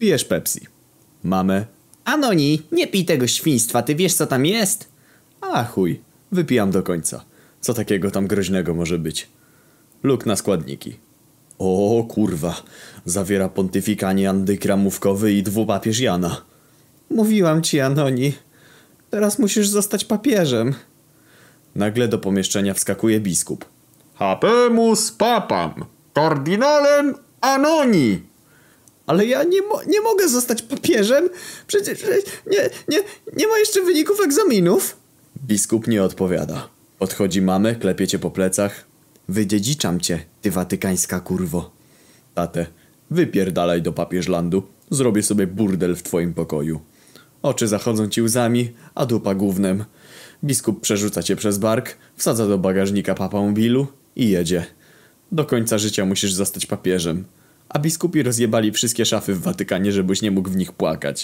Pijesz Pepsi. Mamę. Anoni, nie pij tego świństwa, ty wiesz co tam jest? A chuj, wypijam do końca. Co takiego tam groźnego może być? Luk na składniki. O kurwa, zawiera pontyfikanie antykramówkowy i dwupapież Jana. Mówiłam ci, Anoni. Teraz musisz zostać papieżem. Nagle do pomieszczenia wskakuje biskup. Habemus papam, kardynalem Anoni. Ale ja nie, mo- nie mogę zostać papieżem. Przecież nie, nie, nie ma jeszcze wyników egzaminów. Biskup nie odpowiada. Odchodzi mamę, klepie cię po plecach. Wydziedziczam cię, ty watykańska kurwo. Tate, wypierdalaj do papieżlandu. Zrobię sobie burdel w twoim pokoju. Oczy zachodzą ci łzami, a dupa gównem. Biskup przerzuca cię przez bark, wsadza do bagażnika papamobilu i jedzie. Do końca życia musisz zostać papieżem. A biskupi rozjebali wszystkie szafy w Watykanie, żebyś nie mógł w nich płakać.